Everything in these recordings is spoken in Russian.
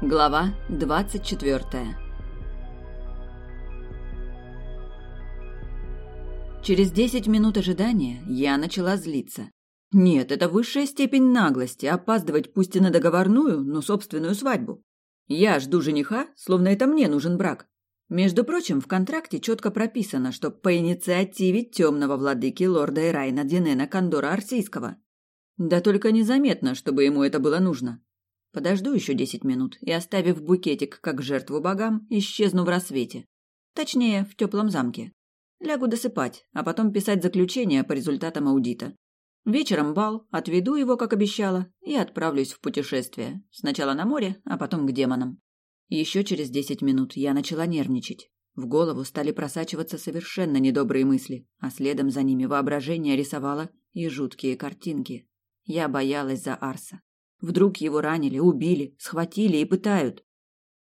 Глава двадцать четвертая Через десять минут ожидания я начала злиться. Нет, это высшая степень наглости – опаздывать пусть и на договорную, но собственную свадьбу. Я жду жениха, словно это мне нужен брак. Между прочим, в контракте четко прописано, что по инициативе темного владыки лорда Эрайна Динена Кондора Арсийского. Да только незаметно, чтобы ему это было нужно. Подожду еще десять минут и, оставив букетик как жертву богам, исчезну в рассвете. Точнее, в теплом замке. Лягу досыпать, а потом писать заключение по результатам аудита. Вечером бал, отведу его, как обещала, и отправлюсь в путешествие. Сначала на море, а потом к демонам. Еще через десять минут я начала нервничать. В голову стали просачиваться совершенно недобрые мысли, а следом за ними воображение рисовало и жуткие картинки. Я боялась за Арса. Вдруг его ранили, убили, схватили и пытают.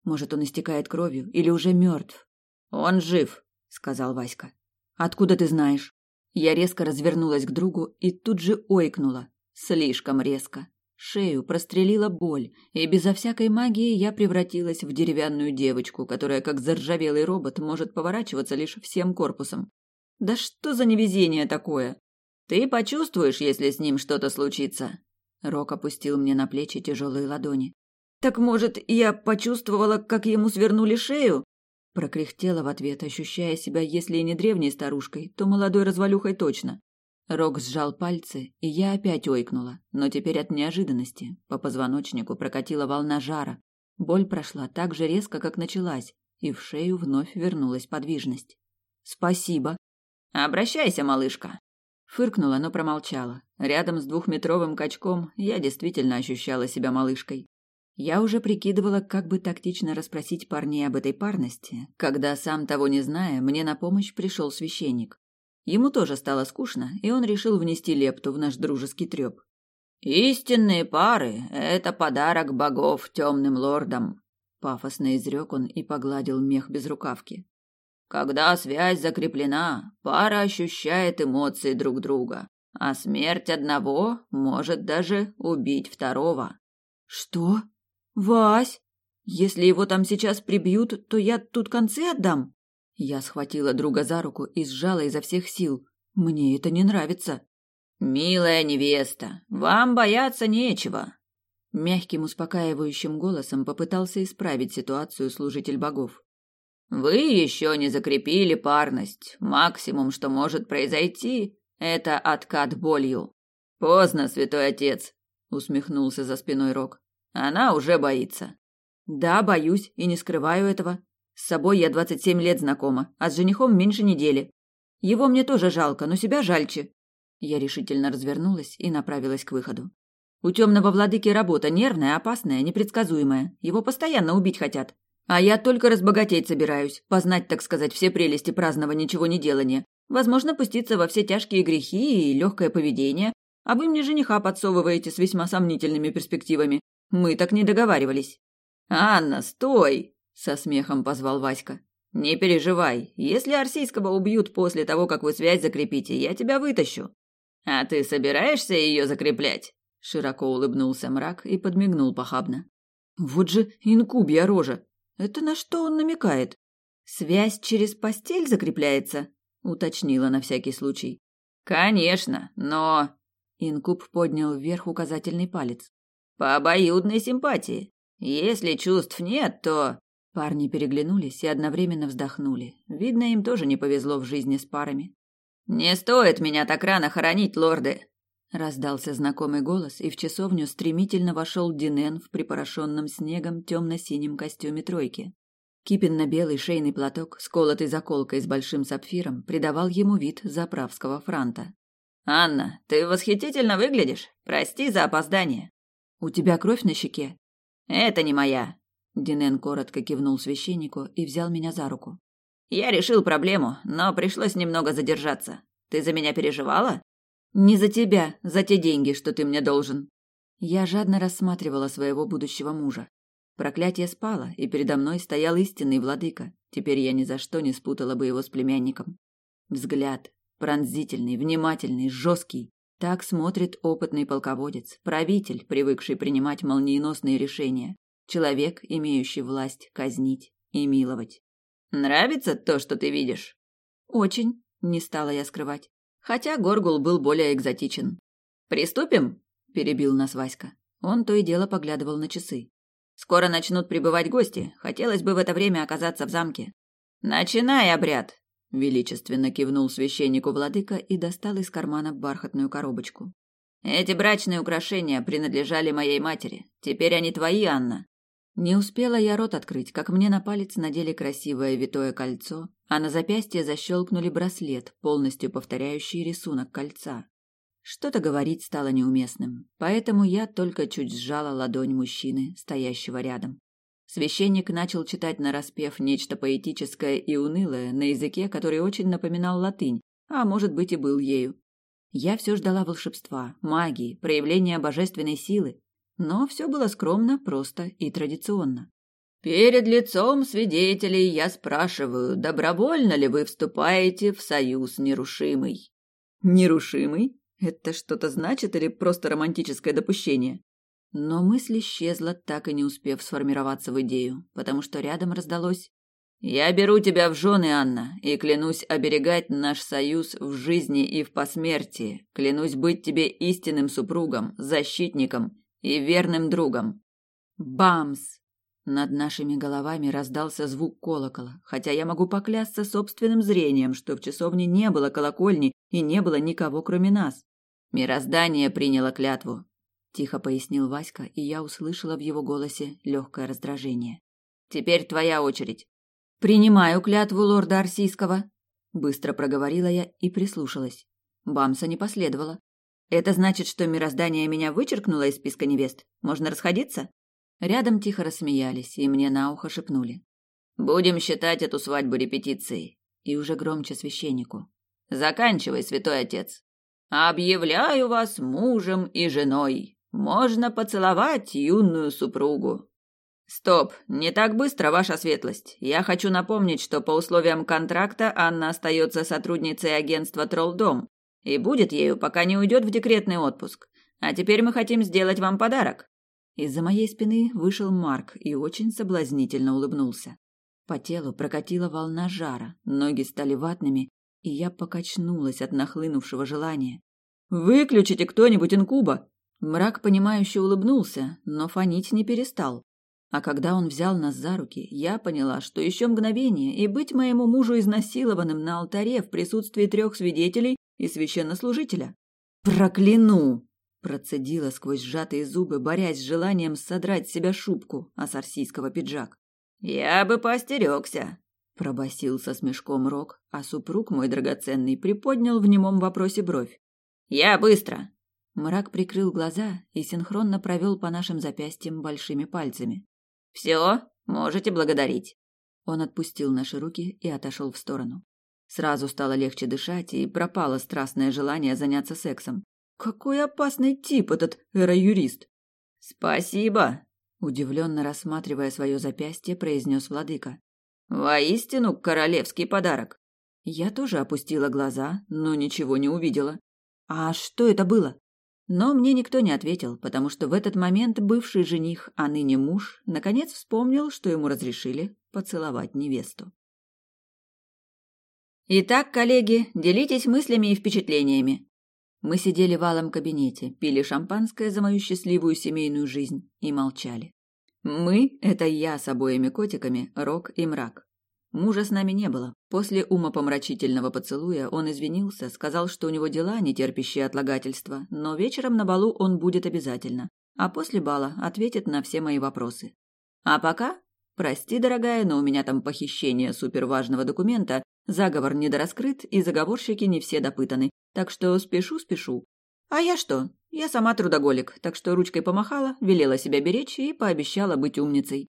Может, он истекает кровью или уже мертв? Он жив, сказал Васька. Откуда ты знаешь? Я резко развернулась к другу и тут же ойкнула. Слишком резко. Шею прострелила боль, и безо всякой магии я превратилась в деревянную девочку, которая, как заржавелый робот, может поворачиваться лишь всем корпусом. Да что за невезение такое? Ты почувствуешь, если с ним что-то случится, Рок опустил мне на плечи тяжелые ладони. Так может, я почувствовала, как ему свернули шею? Прокряхтела в ответ, ощущая себя, если и не древней старушкой, то молодой развалюхой точно. Рок сжал пальцы, и я опять ойкнула, но теперь от неожиданности. По позвоночнику прокатила волна жара. Боль прошла так же резко, как началась, и в шею вновь вернулась подвижность. «Спасибо». «Обращайся, малышка», Фыркнула, но промолчала. Рядом с двухметровым качком я действительно ощущала себя малышкой. Я уже прикидывала, как бы тактично расспросить парней об этой парности, когда, сам того не зная, мне на помощь пришел священник. Ему тоже стало скучно, и он решил внести лепту в наш дружеский треп. «Истинные пары — это подарок богов темным лордам», — пафосно изрек он и погладил мех без рукавки. Когда связь закреплена, пара ощущает эмоции друг друга, а смерть одного может даже убить второго. Что? Вась, если его там сейчас прибьют, то я тут концы отдам. Я схватила друга за руку и сжала изо всех сил. Мне это не нравится. Милая невеста, вам бояться нечего. Мягким успокаивающим голосом попытался исправить ситуацию служитель богов. Вы еще не закрепили парность. Максимум, что может произойти, это откат болью. Поздно, святой отец, усмехнулся за спиной Рок. Она уже боится. Да, боюсь и не скрываю этого. С собой я двадцать семь лет знакома, а с женихом меньше недели. Его мне тоже жалко, но себя жальче. Я решительно развернулась и направилась к выходу. У темного владыки работа нервная, опасная, непредсказуемая. Его постоянно убить хотят. А я только разбогатеть собираюсь, познать, так сказать, все прелести праздного ничего не делания. Возможно, пуститься во все тяжкие грехи и легкое поведение. А вы мне жениха подсовываете с весьма сомнительными перспективами. Мы так не договаривались. Анна, стой! со смехом позвал Васька. Не переживай. Если Арсийского убьют после того, как вы связь закрепите, я тебя вытащу. А ты собираешься ее закреплять? Широко улыбнулся мрак и подмигнул похабно. Вот же инкубья рожа. Это на что он намекает? Связь через постель закрепляется? уточнила на всякий случай. Конечно, но Инкуб поднял вверх указательный палец. По обоюдной симпатии. Если чувств нет, то Парни переглянулись и одновременно вздохнули. Видно, им тоже не повезло в жизни с парами. Не стоит меня так рано хоронить, лорды, Раздался знакомый голос, и в часовню стремительно вошел Динен в припорошенном снегом темно-синем костюме тройки. Кипенно-белый шейный платок, сколотый заколкой с большим сапфиром, придавал ему вид заправского франта. «Анна, ты восхитительно выглядишь. Прости за опоздание». «У тебя кровь на щеке?» «Это не моя». Динен коротко кивнул священнику и взял меня за руку. «Я решил проблему, но пришлось немного задержаться. Ты за меня переживала?» Не за тебя, за те деньги, что ты мне должен. Я жадно рассматривала своего будущего мужа. Проклятие спало, и передо мной стоял истинный владыка. Теперь я ни за что не спутала бы его с племянником. Взгляд пронзительный, внимательный, жесткий. Так смотрит опытный полководец, правитель, привыкший принимать молниеносные решения. Человек, имеющий власть казнить и миловать. Нравится то, что ты видишь? Очень, не стала я скрывать. Хотя Горгул был более экзотичен. Приступим? перебил нас Васька. Он то и дело поглядывал на часы. Скоро начнут прибывать гости. Хотелось бы в это время оказаться в замке. Начинай обряд, величественно кивнул священнику владыка и достал из кармана бархатную коробочку. Эти брачные украшения принадлежали моей матери. Теперь они твои, Анна. Не успела я рот открыть, как мне на палец надели красивое витое кольцо, а на запястье защелкнули браслет, полностью повторяющий рисунок кольца. Что-то говорить стало неуместным, поэтому я только чуть сжала ладонь мужчины, стоящего рядом. Священник начал читать нараспев нечто поэтическое и унылое на языке, который очень напоминал латынь, а может быть и был ею. Я все ждала волшебства, магии, проявления божественной силы, но все было скромно, просто и традиционно. Перед лицом свидетелей я спрашиваю, добровольно ли вы вступаете в союз нерушимый? Нерушимый? Это что-то значит или просто романтическое допущение? Но мысль исчезла, так и не успев сформироваться в идею, потому что рядом раздалось «Я беру тебя в жены, Анна, и клянусь оберегать наш союз в жизни и в посмертии, клянусь быть тебе истинным супругом, защитником и верным другом. Бамс! Над нашими головами раздался звук колокола, хотя я могу поклясться собственным зрением, что в часовне не было колокольни и не было никого, кроме нас. Мироздание приняло клятву, тихо пояснил Васька, и я услышала в его голосе легкое раздражение. Теперь твоя очередь. Принимаю клятву лорда Арсийского, быстро проговорила я и прислушалась. Бамса не последовало. Это значит, что мироздание меня вычеркнуло из списка невест? Можно расходиться? Рядом тихо рассмеялись, и мне на ухо шепнули. Будем считать эту свадьбу репетицией. И уже громче священнику. Заканчивай, святой отец. Объявляю вас мужем и женой. Можно поцеловать юную супругу. Стоп, не так быстро, ваша светлость. Я хочу напомнить, что по условиям контракта Анна остается сотрудницей агентства Троллдом, и будет ею, пока не уйдет в декретный отпуск. А теперь мы хотим сделать вам подарок. Из-за моей спины вышел Марк и очень соблазнительно улыбнулся. По телу прокатила волна жара, ноги стали ватными, и я покачнулась от нахлынувшего желания. «Выключите кто-нибудь инкуба!» Мрак, понимающе улыбнулся, но фонить не перестал. А когда он взял нас за руки, я поняла, что еще мгновение, и быть моему мужу изнасилованным на алтаре в присутствии трех свидетелей и священнослужителя. «Прокляну!» – процедила сквозь сжатые зубы, борясь с желанием содрать с себя шубку, а с арсийского пиджак. «Я бы поостерегся!» – пробасил со смешком Рок, а супруг мой драгоценный приподнял в немом вопросе бровь. «Я быстро!» Мрак прикрыл глаза и синхронно провел по нашим запястьям большими пальцами. Все, можете благодарить. Он отпустил наши руки и отошел в сторону. Сразу стало легче дышать, и пропало страстное желание заняться сексом. Какой опасный тип этот эроюрист! Спасибо, удивленно рассматривая свое запястье, произнес владыка. Воистину королевский подарок. Я тоже опустила глаза, но ничего не увидела. А что это было? Но мне никто не ответил, потому что в этот момент бывший жених, а ныне муж, наконец вспомнил, что ему разрешили поцеловать невесту. Итак, коллеги, делитесь мыслями и впечатлениями. Мы сидели в алом кабинете, пили шампанское за мою счастливую семейную жизнь и молчали. Мы — это я с обоими котиками, Рок и Мрак. Мужа с нами не было. После умопомрачительного поцелуя он извинился, сказал, что у него дела, не терпящие отлагательства, но вечером на балу он будет обязательно, а после бала ответит на все мои вопросы. А пока, прости, дорогая, но у меня там похищение суперважного документа, заговор недораскрыт и заговорщики не все допытаны, так что спешу-спешу. А я что? Я сама трудоголик, так что ручкой помахала, велела себя беречь и пообещала быть умницей.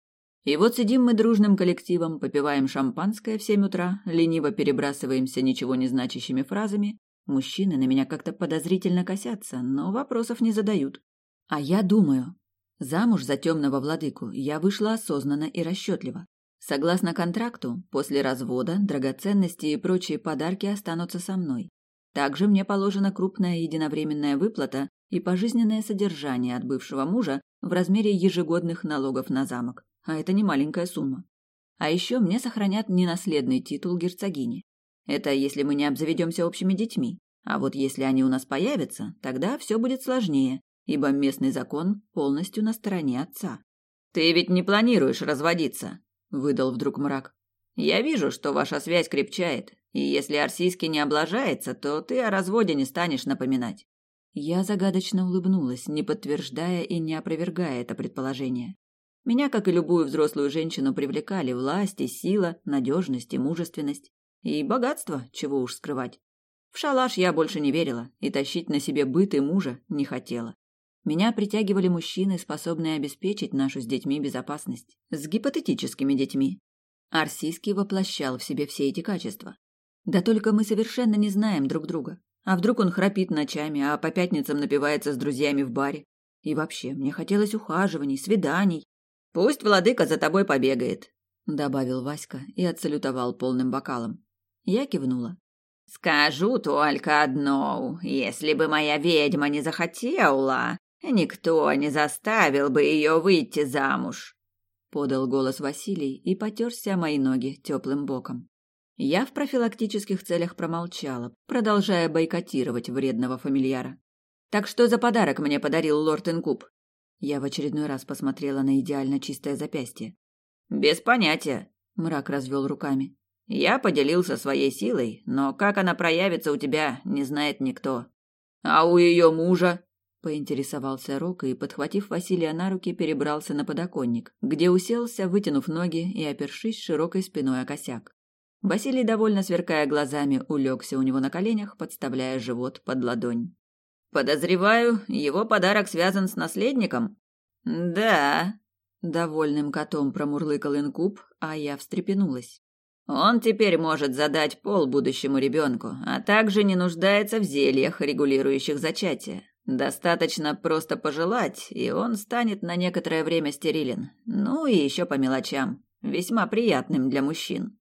И вот сидим мы дружным коллективом, попиваем шампанское в семь утра, лениво перебрасываемся ничего не значащими фразами. Мужчины на меня как-то подозрительно косятся, но вопросов не задают. А я думаю, замуж за темного владыку я вышла осознанно и расчетливо. Согласно контракту, после развода драгоценности и прочие подарки останутся со мной. Также мне положена крупная единовременная выплата и пожизненное содержание от бывшего мужа в размере ежегодных налогов на замок, а это не маленькая сумма. А еще мне сохранят ненаследный титул герцогини. Это если мы не обзаведемся общими детьми. А вот если они у нас появятся, тогда все будет сложнее, ибо местный закон полностью на стороне отца. «Ты ведь не планируешь разводиться», — выдал вдруг мрак. «Я вижу, что ваша связь крепчает, и если Арсийский не облажается, то ты о разводе не станешь напоминать». Я загадочно улыбнулась, не подтверждая и не опровергая это предположение. Меня, как и любую взрослую женщину, привлекали власть и сила, надежность и мужественность. И богатство, чего уж скрывать. В шалаш я больше не верила и тащить на себе быт и мужа не хотела. Меня притягивали мужчины, способные обеспечить нашу с детьми безопасность. С гипотетическими детьми. Арсийский воплощал в себе все эти качества. Да только мы совершенно не знаем друг друга. А вдруг он храпит ночами, а по пятницам напивается с друзьями в баре? И вообще, мне хотелось ухаживаний, свиданий. Пусть владыка за тобой побегает, добавил Васька и отсалютовал полным бокалом. Я кивнула. Скажу только одно: если бы моя ведьма не захотела, никто не заставил бы ее выйти замуж, подал голос Василий и потерся о мои ноги теплым боком. Я в профилактических целях промолчала, продолжая бойкотировать вредного фамильяра. Так что за подарок мне подарил лорд Инкуб? Я в очередной раз посмотрела на идеально чистое запястье. Без понятия, мрак развел руками. Я поделился своей силой, но как она проявится у тебя, не знает никто. А у ее мужа? Поинтересовался Рок и, подхватив Василия на руки, перебрался на подоконник, где уселся, вытянув ноги и опершись широкой спиной о косяк. Василий, довольно сверкая глазами, улегся у него на коленях, подставляя живот под ладонь. «Подозреваю, его подарок связан с наследником?» «Да», — довольным котом промурлыкал инкуб, а я встрепенулась. Он теперь может задать пол будущему ребенку, а также не нуждается в зельях, регулирующих зачатие. Достаточно просто пожелать, и он станет на некоторое время стерилен. Ну и еще по мелочам, весьма приятным для мужчин.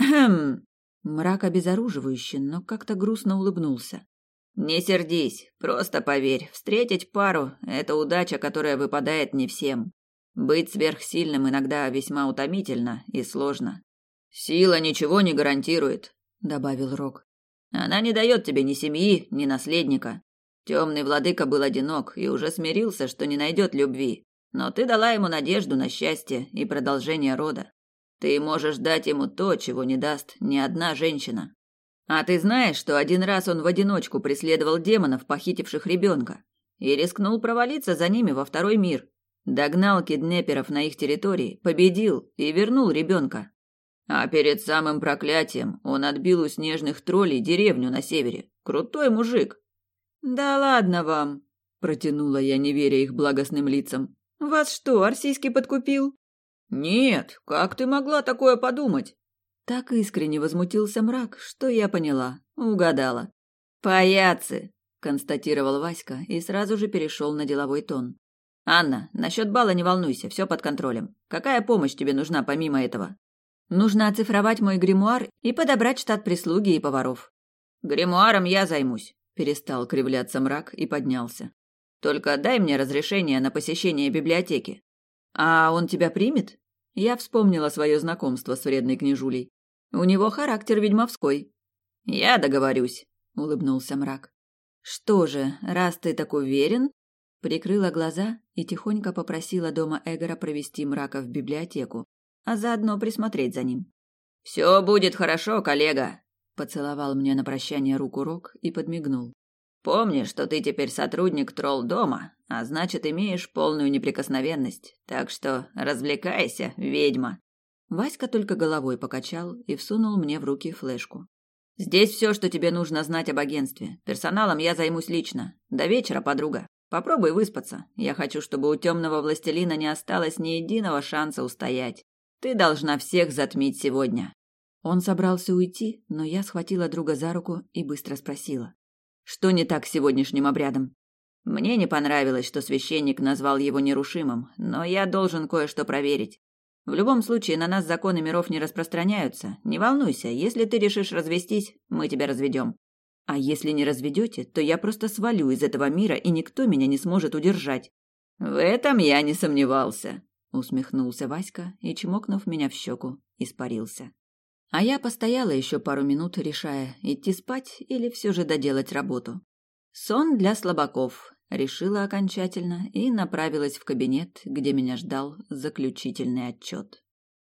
Хм. Мрак обезоруживающий, но как-то грустно улыбнулся. Не сердись, просто поверь, встретить пару это удача, которая выпадает не всем. Быть сверхсильным иногда весьма утомительно и сложно. Сила ничего не гарантирует, добавил Рок. Она не дает тебе ни семьи, ни наследника. Темный владыка был одинок и уже смирился, что не найдет любви. Но ты дала ему надежду на счастье и продолжение рода. Ты можешь дать ему то, чего не даст ни одна женщина. А ты знаешь, что один раз он в одиночку преследовал демонов, похитивших ребенка, и рискнул провалиться за ними во второй мир. Догнал киднеперов на их территории, победил и вернул ребенка. А перед самым проклятием он отбил у снежных троллей деревню на севере. Крутой мужик. Да ладно вам, протянула я, не веря их благостным лицам. Вас что, Арсийский подкупил? Нет, как ты могла такое подумать? Так искренне возмутился мрак, что я поняла, угадала. Паяцы, констатировал Васька и сразу же перешел на деловой тон. Анна, насчет бала не волнуйся, все под контролем. Какая помощь тебе нужна помимо этого? Нужно оцифровать мой гримуар и подобрать штат прислуги и поваров. Гримуаром я займусь, перестал кривляться мрак и поднялся. Только дай мне разрешение на посещение библиотеки. А он тебя примет? Я вспомнила свое знакомство с вредной княжулей. У него характер ведьмовской. Я договорюсь, улыбнулся мрак. Что же, раз ты так уверен, прикрыла глаза и тихонько попросила дома Эгора провести мрака в библиотеку, а заодно присмотреть за ним. Все будет хорошо, коллега, поцеловал мне на прощание руку Рок и подмигнул. Помни, что ты теперь сотрудник тролл дома, а значит, имеешь полную неприкосновенность. Так что развлекайся, ведьма. Васька только головой покачал и всунул мне в руки флешку. Здесь все, что тебе нужно знать об агентстве. Персоналом я займусь лично. До вечера, подруга. Попробуй выспаться. Я хочу, чтобы у темного властелина не осталось ни единого шанса устоять. Ты должна всех затмить сегодня. Он собрался уйти, но я схватила друга за руку и быстро спросила: "Что не так с сегодняшним обрядом?" Мне не понравилось, что священник назвал его нерушимым, но я должен кое-что проверить. В любом случае на нас законы миров не распространяются. Не волнуйся, если ты решишь развестись, мы тебя разведем. А если не разведете, то я просто свалю из этого мира, и никто меня не сможет удержать. В этом я не сомневался, усмехнулся Васька и, чмокнув меня в щеку, испарился. А я постояла еще пару минут, решая, идти спать или все же доделать работу. Сон для слабаков, решила окончательно и направилась в кабинет, где меня ждал заключительный отчет.